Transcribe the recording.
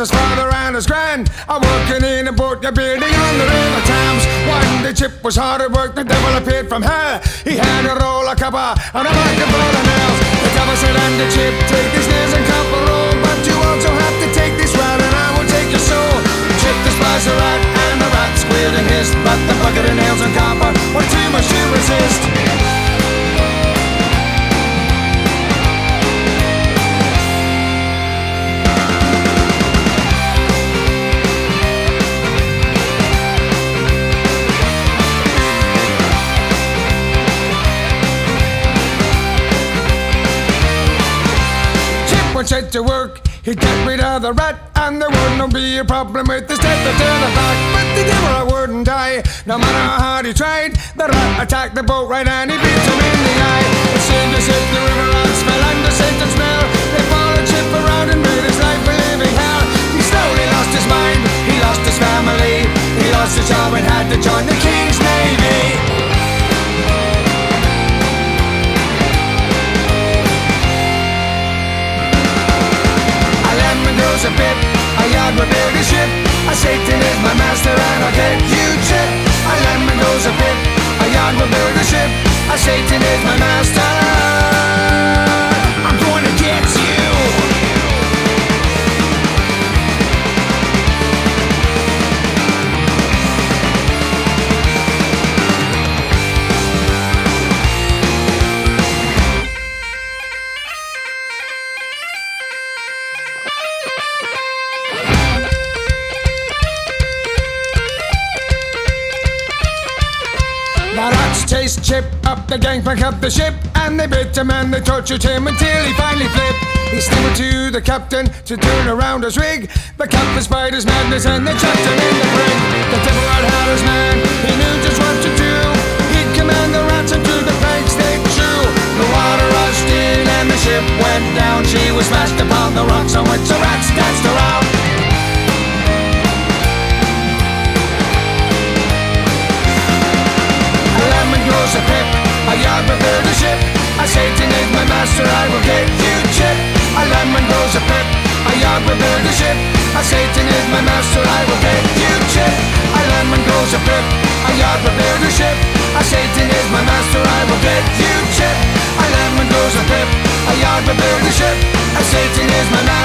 was his father and his grand. I'm working in a boat, you're building on the river Thames. One day Chip was hard at work, the devil appeared from hell. He had a roll of copper and a full of nails. The devil said, and the Chip, take these nails Set to work. He'd get rid of the rat, and there wouldn't be a problem with the step to the back. But the devil wouldn't die, no matter how hard he tried. The rat attacked the boat right, and ship. The rats chased Chip up the gangplank of the ship, and they bit him and they tortured him until he finally flipped. He stammered to the captain to turn around his rig. The captain spied his madness and they chucked him in the brig. The devil had had his man, he knew just what to do. He'd command the rats into the planks they drew. The water rushed in and the ship went down. She was smashed upon the rocks on which the rats A Satan is my master, I will get you chip. A lemon grows a pip, a yard will build a ship. A Satan is my master, I will get you chip. A lemon grows a pip, a yard will build a ship. A Satan is my master, I will get you chip. A lemon grows a pip, a yard will build a ship. A Satan is my master.